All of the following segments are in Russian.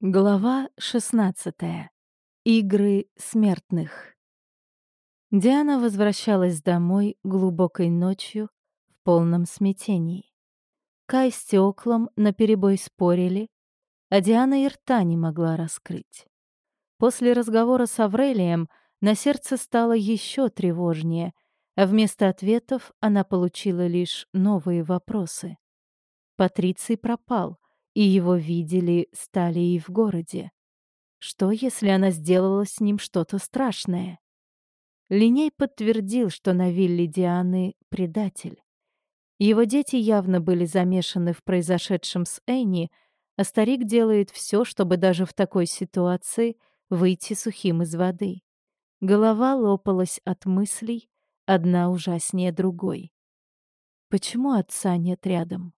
Глава 16. Игры смертных. Диана возвращалась домой глубокой ночью в полном смятении. Кай с Теоклом наперебой спорили, а Диана и рта не могла раскрыть. После разговора с Аврелием на сердце стало еще тревожнее, а вместо ответов она получила лишь новые вопросы. Патриций пропал — и его видели стали и в городе. Что, если она сделала с ним что-то страшное? Линей подтвердил, что на вилле Дианы предатель. Его дети явно были замешаны в произошедшем с Энни, а старик делает все, чтобы даже в такой ситуации выйти сухим из воды. Голова лопалась от мыслей, одна ужаснее другой. Почему отца нет рядом?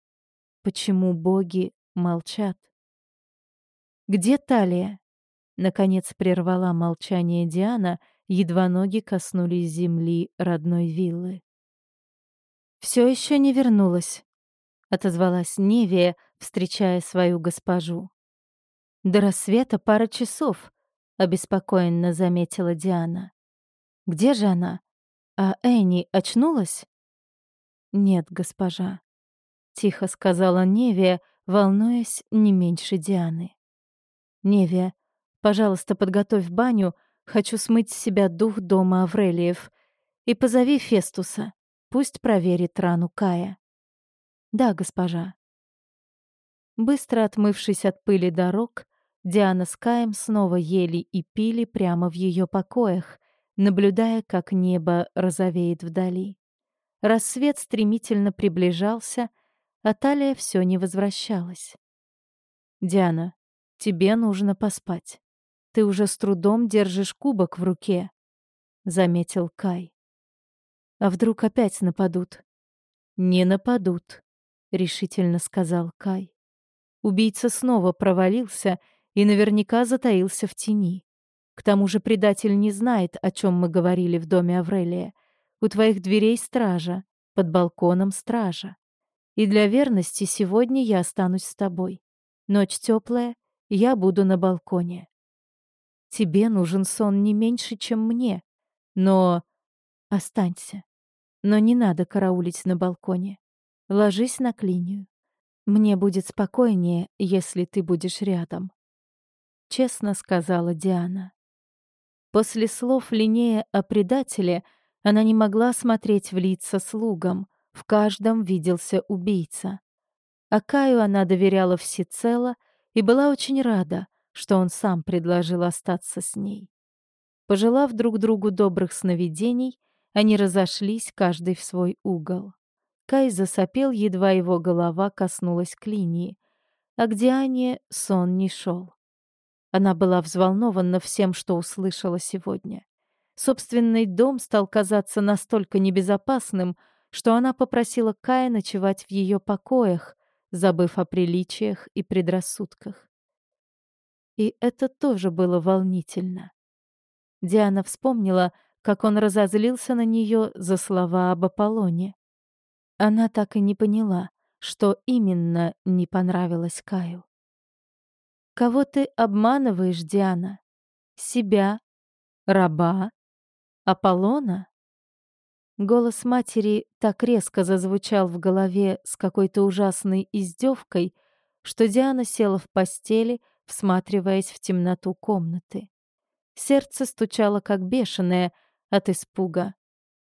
Почему боги молчат. «Где талия?» Наконец прервала молчание Диана, едва ноги коснулись земли родной виллы. «Все еще не вернулась», — отозвалась Невия, встречая свою госпожу. «До рассвета пара часов», — обеспокоенно заметила Диана. «Где же она? А Энни очнулась?» «Нет, госпожа», — тихо сказала Невия, волнуясь не меньше Дианы. «Невия, пожалуйста, подготовь баню, хочу смыть с себя дух дома Аврелиев. И позови Фестуса, пусть проверит рану Кая». «Да, госпожа». Быстро отмывшись от пыли дорог, Диана с Каем снова ели и пили прямо в ее покоях, наблюдая, как небо розовеет вдали. Рассвет стремительно приближался — а Талия все не возвращалась. «Диана, тебе нужно поспать. Ты уже с трудом держишь кубок в руке», — заметил Кай. «А вдруг опять нападут?» «Не нападут», — решительно сказал Кай. Убийца снова провалился и наверняка затаился в тени. К тому же предатель не знает, о чем мы говорили в доме Аврелия. У твоих дверей стража, под балконом стража. И для верности сегодня я останусь с тобой. Ночь теплая, я буду на балконе. Тебе нужен сон не меньше, чем мне. Но останься. Но не надо караулить на балконе. Ложись на клинию. Мне будет спокойнее, если ты будешь рядом. Честно сказала Диана. После слов Линея о предателе она не могла смотреть в лица слугам, в каждом виделся убийца. А Каю она доверяла всецело и была очень рада, что он сам предложил остаться с ней. Пожелав друг другу добрых сновидений, они разошлись, каждый в свой угол. Кай засопел, едва его голова коснулась к линии, а к Диане сон не шел. Она была взволнована всем, что услышала сегодня. Собственный дом стал казаться настолько небезопасным, что она попросила Кая ночевать в ее покоях, забыв о приличиях и предрассудках. И это тоже было волнительно. Диана вспомнила, как он разозлился на нее за слова об Аполлоне. Она так и не поняла, что именно не понравилось Каю. «Кого ты обманываешь, Диана? Себя? Раба? Аполлона?» Голос матери так резко зазвучал в голове с какой-то ужасной издевкой, что Диана села в постели, всматриваясь в темноту комнаты. Сердце стучало как бешеное от испуга,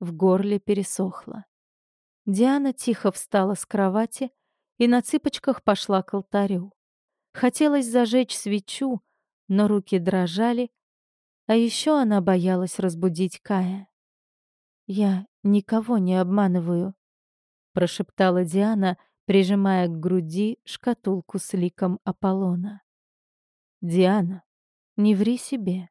в горле пересохло. Диана тихо встала с кровати и на цыпочках пошла к алтарю. Хотелось зажечь свечу, но руки дрожали, а еще она боялась разбудить Кая. «Я никого не обманываю», — прошептала Диана, прижимая к груди шкатулку с ликом Аполлона. «Диана, не ври себе.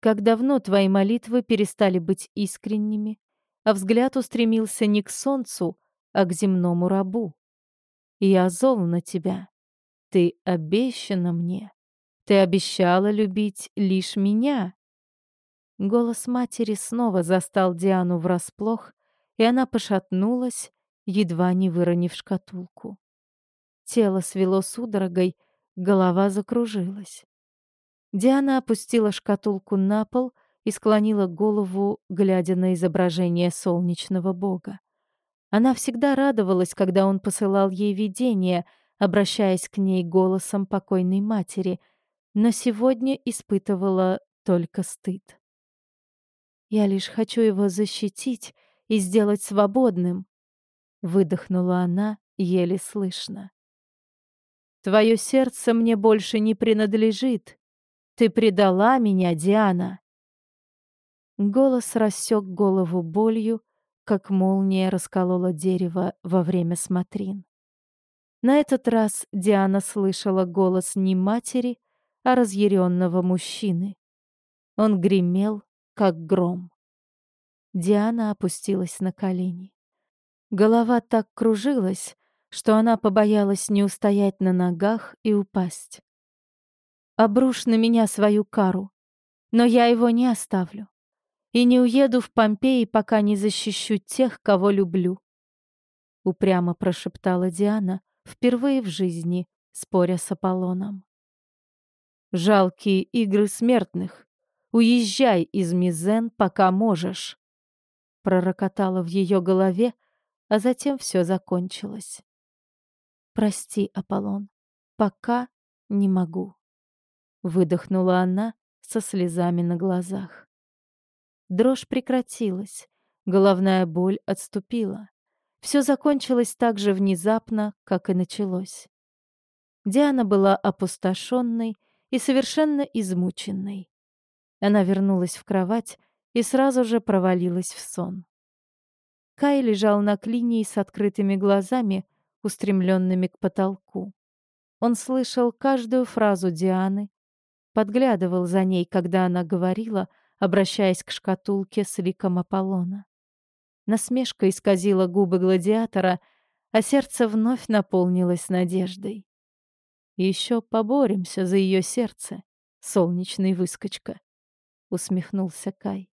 Как давно твои молитвы перестали быть искренними, а взгляд устремился не к солнцу, а к земному рабу. Я зол на тебя. Ты обещана мне. Ты обещала любить лишь меня. Голос матери снова застал Диану врасплох, и она пошатнулась, едва не выронив шкатулку. Тело свело судорогой, Голова закружилась. Диана опустила шкатулку на пол и склонила голову, глядя на изображение солнечного бога. Она всегда радовалась, когда он посылал ей видения, обращаясь к ней голосом покойной матери, но сегодня испытывала только стыд. «Я лишь хочу его защитить и сделать свободным», — выдохнула она еле слышно. «Твое сердце мне больше не принадлежит. Ты предала меня, Диана». Голос рассек голову болью, как молния расколола дерево во время смотрин. На этот раз Диана слышала голос не матери, а разъяренного мужчины. Он гремел, как гром. Диана опустилась на колени. Голова так кружилась, что она побоялась не устоять на ногах и упасть. «Обрушь на меня свою кару, но я его не оставлю и не уеду в Помпеи, пока не защищу тех, кого люблю», — упрямо прошептала Диана, впервые в жизни споря с Аполлоном. «Жалкие игры смертных. Уезжай из Мизен, пока можешь», — пророкотала в ее голове, а затем все закончилось. «Прости, Аполлон, пока не могу», — выдохнула она со слезами на глазах. Дрожь прекратилась, головная боль отступила. Все закончилось так же внезапно, как и началось. Диана была опустошенной и совершенно измученной. Она вернулась в кровать и сразу же провалилась в сон. Кай лежал на клинии с открытыми глазами, устремленными к потолку. Он слышал каждую фразу Дианы, подглядывал за ней, когда она говорила — обращаясь к шкатулке с ликом Аполлона. Насмешка исказила губы гладиатора, а сердце вновь наполнилось надеждой. «Еще поборемся за ее сердце, солнечный выскочка», — усмехнулся Кай.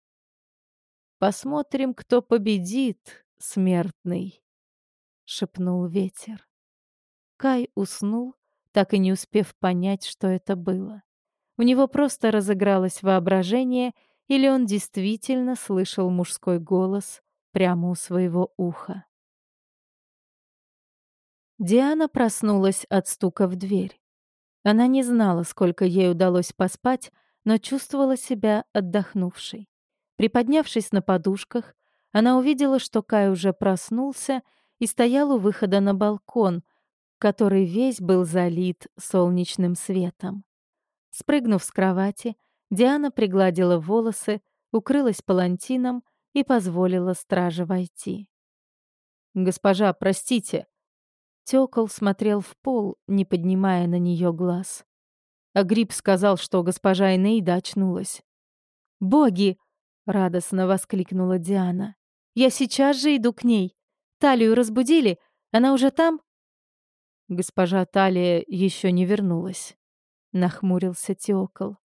«Посмотрим, кто победит, смертный», — шепнул ветер. Кай уснул, так и не успев понять, что это было. У него просто разыгралось воображение — или он действительно слышал мужской голос прямо у своего уха. Диана проснулась от стука в дверь. Она не знала, сколько ей удалось поспать, но чувствовала себя отдохнувшей. Приподнявшись на подушках, она увидела, что Кай уже проснулся и стоял у выхода на балкон, который весь был залит солнечным светом. Спрыгнув с кровати, Диана пригладила волосы, укрылась палантином и позволила страже войти. «Госпожа, простите!» Тёкол смотрел в пол, не поднимая на нее глаз. А Гриб сказал, что госпожа Энейда очнулась. «Боги!» — радостно воскликнула Диана. «Я сейчас же иду к ней. Талию разбудили? Она уже там?» Госпожа Талия еще не вернулась. Нахмурился Теокол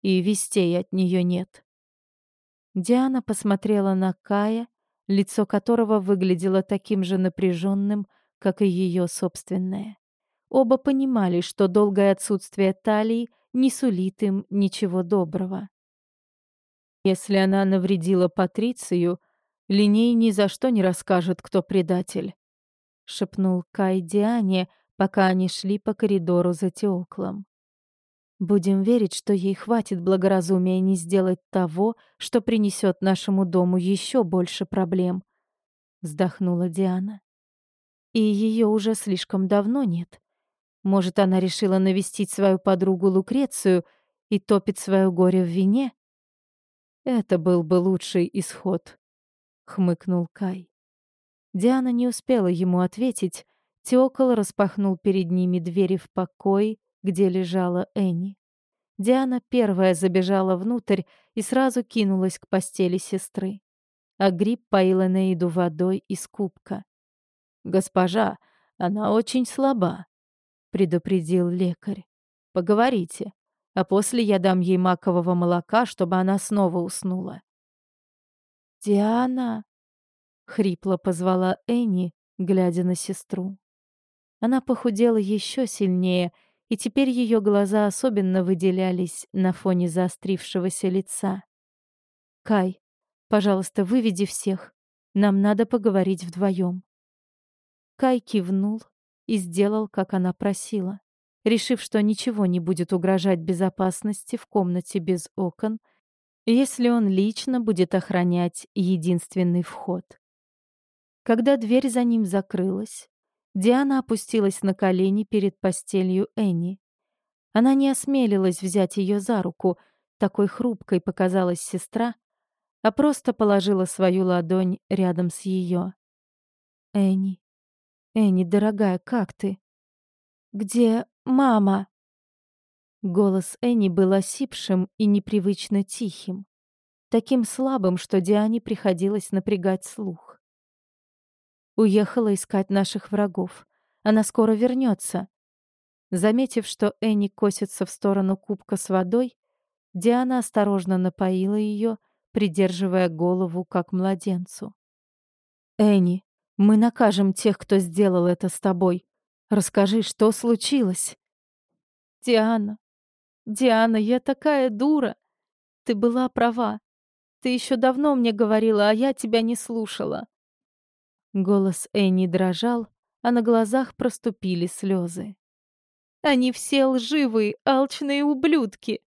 и вестей от нее нет. Диана посмотрела на Кая, лицо которого выглядело таким же напряженным, как и ее собственное. Оба понимали, что долгое отсутствие талии не сулит им ничего доброго. Если она навредила Патрицию, Линей ни за что не расскажет, кто предатель, — шепнул Кай Диане, пока они шли по коридору за Теоклом. Будем верить, что ей хватит благоразумия не сделать того, что принесет нашему дому еще больше проблем. Вздохнула Диана. И ее уже слишком давно нет. Может, она решила навестить свою подругу Лукрецию и топит свое горе в вине? Это был бы лучший исход, хмыкнул Кай. Диана не успела ему ответить. Теокол распахнул перед ними двери в покой, где лежала Энни. Диана первая забежала внутрь и сразу кинулась к постели сестры. А гриб поила Нейду водой из кубка. «Госпожа, она очень слаба», — предупредил лекарь. «Поговорите, а после я дам ей макового молока, чтобы она снова уснула». «Диана!» — хрипло позвала Энни, глядя на сестру. Она похудела еще сильнее и теперь ее глаза особенно выделялись на фоне заострившегося лица. «Кай, пожалуйста, выведи всех. Нам надо поговорить вдвоем». Кай кивнул и сделал, как она просила. Решив, что ничего не будет угрожать безопасности в комнате без окон, если он лично будет охранять единственный вход. Когда дверь за ним закрылась, Диана опустилась на колени перед постелью Энни. Она не осмелилась взять ее за руку, такой хрупкой показалась сестра, а просто положила свою ладонь рядом с ее. «Энни, Энни, дорогая, как ты?» «Где мама?» Голос Энни был осипшим и непривычно тихим, таким слабым, что Диане приходилось напрягать слух. Уехала искать наших врагов. Она скоро вернется. Заметив, что Энни косится в сторону кубка с водой, Диана осторожно напоила ее, придерживая голову, как младенцу. «Энни, мы накажем тех, кто сделал это с тобой. Расскажи, что случилось?» «Диана, Диана, я такая дура. Ты была права. Ты еще давно мне говорила, а я тебя не слушала. Голос Энни дрожал, а на глазах проступили слезы. «Они все лживые, алчные ублюдки!»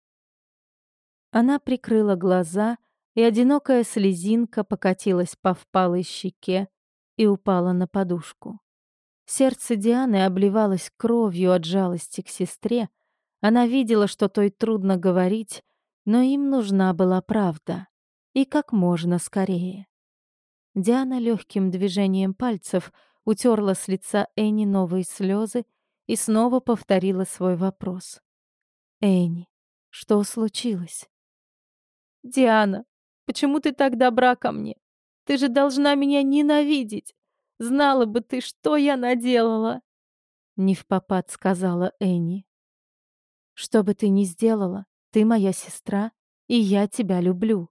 Она прикрыла глаза, и одинокая слезинка покатилась по впалой щеке и упала на подушку. Сердце Дианы обливалось кровью от жалости к сестре. Она видела, что той трудно говорить, но им нужна была правда. И как можно скорее. Диана легким движением пальцев утерла с лица Энни новые слезы и снова повторила свой вопрос. «Энни, что случилось?» «Диана, почему ты так добра ко мне? Ты же должна меня ненавидеть. Знала бы ты, что я наделала!» Не в попад сказала Энни. «Что бы ты ни сделала, ты моя сестра, и я тебя люблю.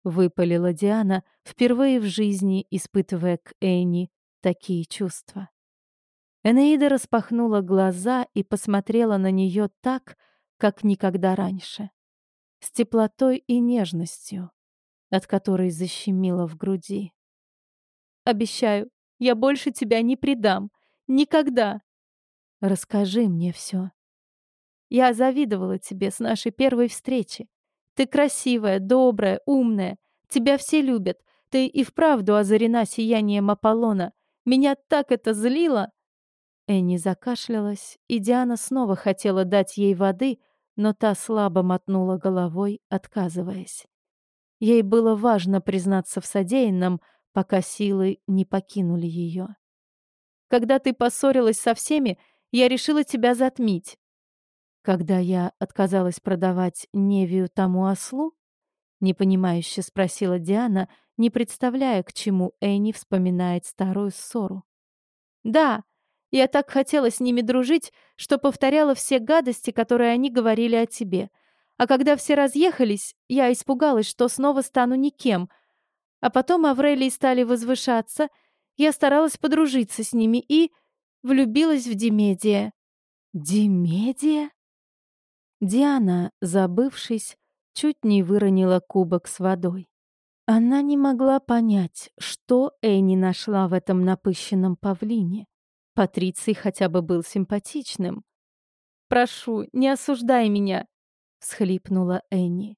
— выпалила Диана, впервые в жизни испытывая к Энни такие чувства. Энеида распахнула глаза и посмотрела на нее так, как никогда раньше. С теплотой и нежностью, от которой защемило в груди. «Обещаю, я больше тебя не предам. Никогда!» «Расскажи мне все. Я завидовала тебе с нашей первой встречи. Ты красивая, добрая, умная. Тебя все любят. Ты и вправду озарена сиянием Аполлона. Меня так это злило!» Энни закашлялась, и Диана снова хотела дать ей воды, но та слабо мотнула головой, отказываясь. Ей было важно признаться в содеянном, пока силы не покинули ее. «Когда ты поссорилась со всеми, я решила тебя затмить. Когда я отказалась продавать Невию тому ослу? Непонимающе спросила Диана, не представляя, к чему Энни вспоминает старую ссору. «Да, я так хотела с ними дружить, что повторяла все гадости, которые они говорили о тебе. А когда все разъехались, я испугалась, что снова стану никем. А потом Аврелии стали возвышаться, я старалась подружиться с ними и влюбилась в Демедия». «Демедия?» Диана, забывшись, чуть не выронила кубок с водой. Она не могла понять, что Энни нашла в этом напыщенном павлине. Патриций хотя бы был симпатичным. «Прошу, не осуждай меня!» — всхлипнула Энни.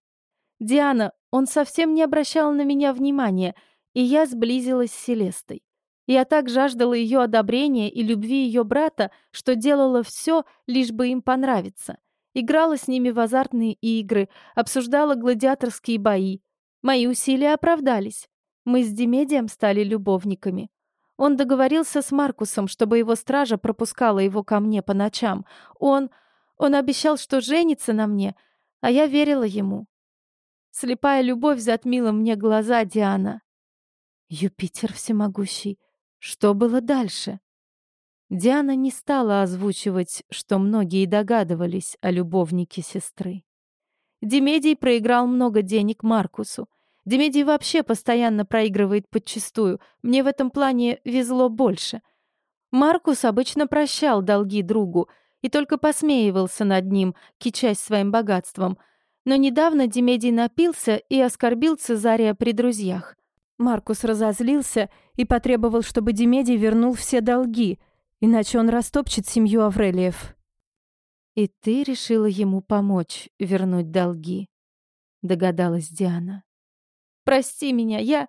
«Диана, он совсем не обращал на меня внимания, и я сблизилась с Селестой. Я так жаждала ее одобрения и любви ее брата, что делала все, лишь бы им понравиться. Играла с ними в азартные игры, обсуждала гладиаторские бои. Мои усилия оправдались. Мы с Демедием стали любовниками. Он договорился с Маркусом, чтобы его стража пропускала его ко мне по ночам. Он... он обещал, что женится на мне, а я верила ему. Слепая любовь затмила мне глаза Диана. Юпитер всемогущий. Что было дальше? Диана не стала озвучивать, что многие догадывались о любовнике сестры. Демедий проиграл много денег Маркусу. Демедий вообще постоянно проигрывает подчистую. Мне в этом плане везло больше. Маркус обычно прощал долги другу, и только посмеивался над ним, кичась своим богатством. Но недавно Демедий напился и оскорбил Цезария при друзьях. Маркус разозлился и потребовал, чтобы Демедий вернул все долги, иначе он растопчет семью Аврелиев. «И ты решила ему помочь вернуть долги», — догадалась Диана. «Прости меня, я...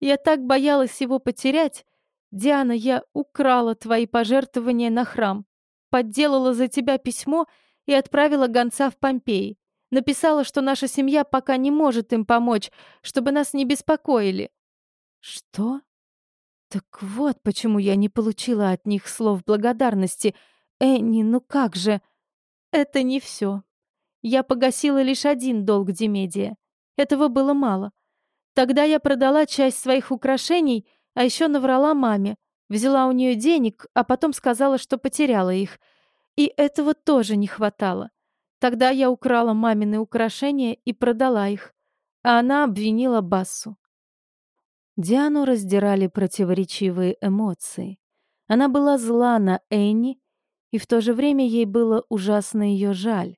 я так боялась его потерять. Диана, я украла твои пожертвования на храм, подделала за тебя письмо и отправила гонца в Помпеи. Написала, что наша семья пока не может им помочь, чтобы нас не беспокоили. Что? Так вот, почему я не получила от них слов благодарности. Энни, ну как же? Это не все. Я погасила лишь один долг Демедия. Этого было мало. Тогда я продала часть своих украшений, а еще наврала маме. Взяла у нее денег, а потом сказала, что потеряла их. И этого тоже не хватало. Тогда я украла мамины украшения и продала их. А она обвинила Бассу. Диану раздирали противоречивые эмоции. Она была зла на Энни, и в то же время ей было ужасно ее жаль.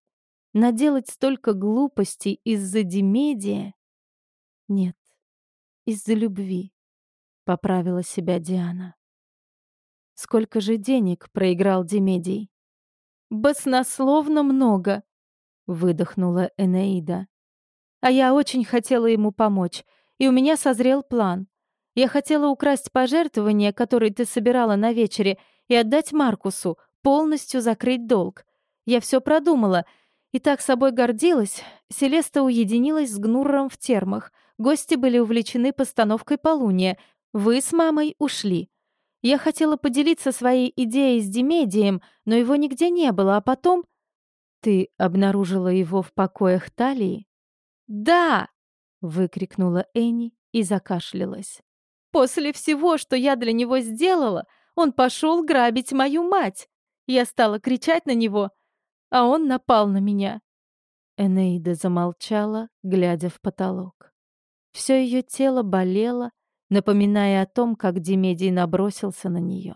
Наделать столько глупостей из-за Демедия? Нет, из-за любви, — поправила себя Диана. Сколько же денег проиграл Демедий? «Баснословно много», — выдохнула Энеида. «А я очень хотела ему помочь, и у меня созрел план. Я хотела украсть пожертвования, которые ты собирала на вечере, и отдать Маркусу, полностью закрыть долг. Я все продумала. И так собой гордилась. Селеста уединилась с Гнурром в термах. Гости были увлечены постановкой полуния. Вы с мамой ушли. Я хотела поделиться своей идеей с Демедием, но его нигде не было, а потом... Ты обнаружила его в покоях Талии? «Да!» — выкрикнула Энни и закашлялась. После всего, что я для него сделала, он пошел грабить мою мать. Я стала кричать на него, а он напал на меня. Энеида замолчала, глядя в потолок. Все ее тело болело, напоминая о том, как Демедий набросился на нее.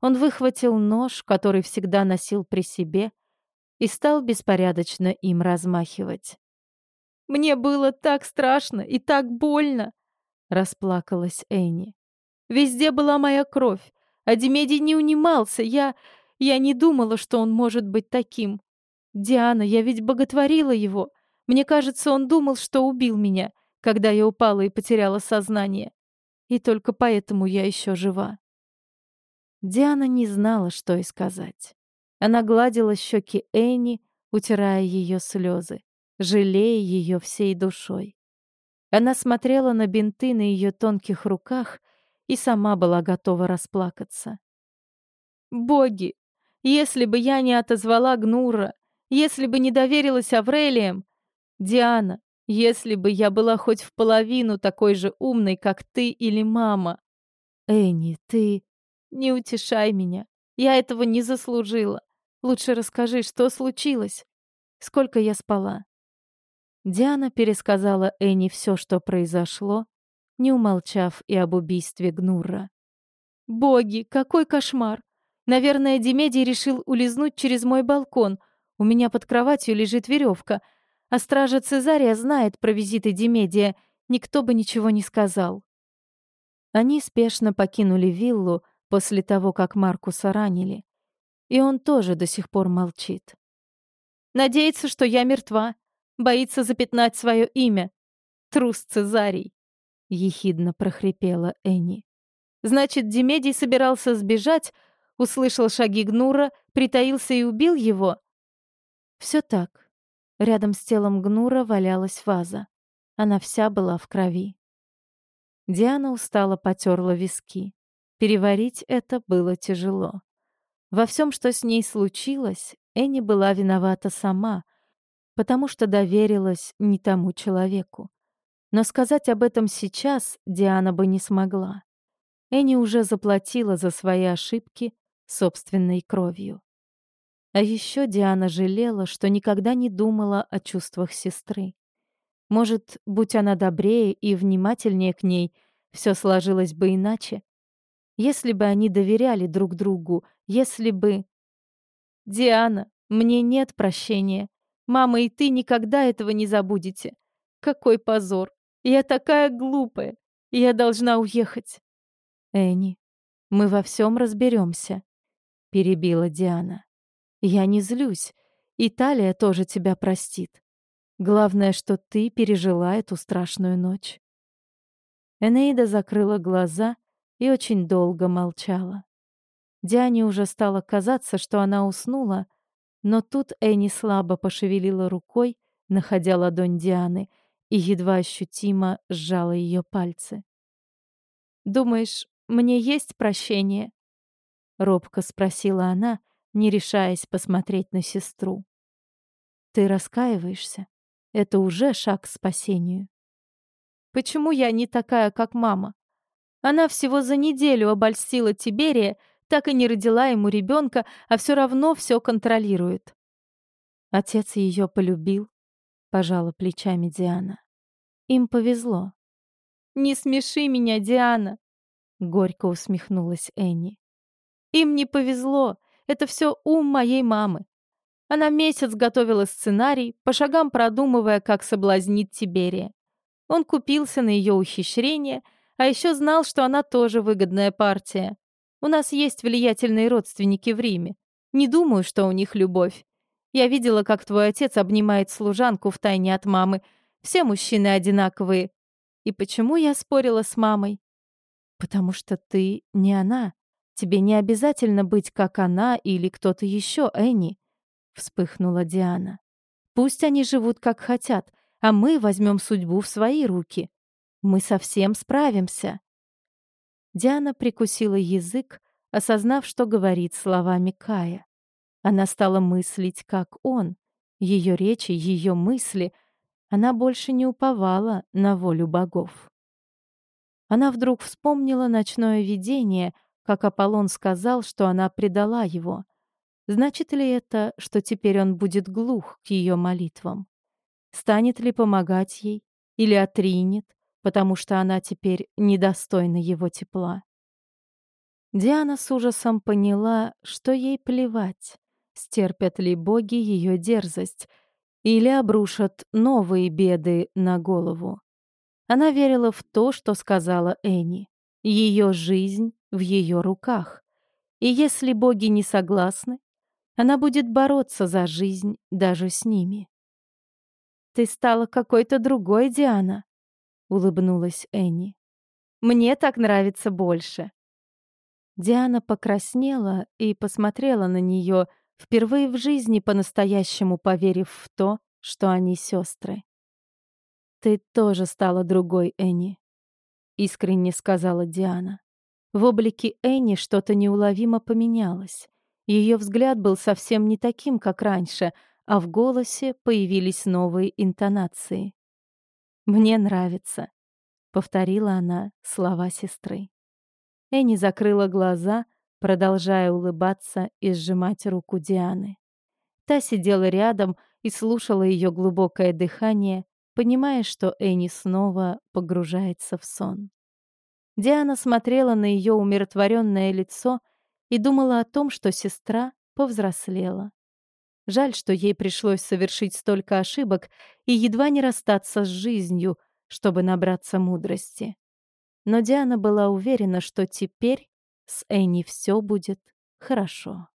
Он выхватил нож, который всегда носил при себе, и стал беспорядочно им размахивать. «Мне было так страшно и так больно!» расплакалась Энни. Везде была моя кровь, а Демедий не унимался. Я... я не думала, что он может быть таким. Диана, я ведь боготворила его. Мне кажется, он думал, что убил меня, когда я упала и потеряла сознание. И только поэтому я еще жива. Диана не знала, что и сказать. Она гладила щеки Энни, утирая ее слезы, жалея ее всей душой. Она смотрела на бинты на ее тонких руках и сама была готова расплакаться. «Боги! Если бы я не отозвала Гнура, если бы не доверилась Аврелиям, Диана, если бы я была хоть в половину такой же умной, как ты или мама. Энни, ты... Не утешай меня. Я этого не заслужила. Лучше расскажи, что случилось. Сколько я спала? Диана пересказала Энни все, что произошло, не умолчав и об убийстве Гнурра. «Боги, какой кошмар! Наверное, Демедий решил улизнуть через мой балкон. У меня под кроватью лежит веревка, а стража Цезария знает про визиты Демедия. Никто бы ничего не сказал». Они спешно покинули виллу после того, как Маркуса ранили. И он тоже до сих пор молчит. «Надеется, что я мертва», Боится запятнать свое имя. Трус Цезарий. Ехидно прохрипела Энни. Значит, Демедий собирался сбежать, услышал шаги Гнура, притаился и убил его? Все так. Рядом с телом Гнура валялась ваза. Она вся была в крови. Диана устало потерла виски. Переварить это было тяжело. Во всем, что с ней случилось, Энни была виновата сама, потому что доверилась не тому человеку. Но сказать об этом сейчас Диана бы не смогла. Энни уже заплатила за свои ошибки собственной кровью. А еще Диана жалела, что никогда не думала о чувствах сестры. Может, будь она добрее и внимательнее к ней, все сложилось бы иначе. Если бы они доверяли друг другу, если бы... Диана, мне нет прощения. Мама и ты никогда этого не забудете. Какой позор. Я такая глупая. Я должна уехать. Энни, мы во всем разберемся, перебила Диана. Я не злюсь. Италия тоже тебя простит. Главное, что ты пережила эту страшную ночь. Энеида закрыла глаза и очень долго молчала. Диане уже стало казаться, что она уснула, но тут Энни слабо пошевелила рукой, находя ладонь Дианы, и едва ощутимо сжала ее пальцы. «Думаешь, мне есть прощение?» — робко спросила она, не решаясь посмотреть на сестру. «Ты раскаиваешься? Это уже шаг к спасению». «Почему я не такая, как мама? Она всего за неделю обольстила Тиберия, так и не родила ему ребенка, а все равно все контролирует. Отец ее полюбил, пожала плечами Диана. Им повезло. «Не смеши меня, Диана!» Горько усмехнулась Энни. «Им не повезло. Это все ум моей мамы. Она месяц готовила сценарий, по шагам продумывая, как соблазнить Тиберия. Он купился на ее ухищрение, а еще знал, что она тоже выгодная партия. У нас есть влиятельные родственники в Риме. Не думаю, что у них любовь. Я видела, как твой отец обнимает служанку в тайне от мамы. Все мужчины одинаковые. И почему я спорила с мамой? Потому что ты не она. Тебе не обязательно быть как она или кто-то еще, Энни. Вспыхнула Диана. Пусть они живут как хотят, а мы возьмем судьбу в свои руки. Мы совсем справимся. Диана прикусила язык, осознав, что говорит словами Кая. Она стала мыслить, как он. Ее речи, ее мысли. Она больше не уповала на волю богов. Она вдруг вспомнила ночное видение, как Аполлон сказал, что она предала его. Значит ли это, что теперь он будет глух к ее молитвам? Станет ли помогать ей или отринет, потому что она теперь недостойна его тепла. Диана с ужасом поняла, что ей плевать, стерпят ли боги ее дерзость или обрушат новые беды на голову. Она верила в то, что сказала Энни. Ее жизнь в ее руках. И если боги не согласны, она будет бороться за жизнь даже с ними. «Ты стала какой-то другой, Диана», — улыбнулась Энни. «Мне так нравится больше». Диана покраснела и посмотрела на нее, впервые в жизни по-настоящему поверив в то, что они сестры. «Ты тоже стала другой, Энни», — искренне сказала Диана. В облике Энни что-то неуловимо поменялось. Ее взгляд был совсем не таким, как раньше, а в голосе появились новые интонации. «Мне нравится», — повторила она слова сестры. Энни закрыла глаза, продолжая улыбаться и сжимать руку Дианы. Та сидела рядом и слушала ее глубокое дыхание, понимая, что Энни снова погружается в сон. Диана смотрела на ее умиротворенное лицо и думала о том, что сестра повзрослела. Жаль, что ей пришлось совершить столько ошибок и едва не расстаться с жизнью, чтобы набраться мудрости. Но Диана была уверена, что теперь с Энни все будет хорошо.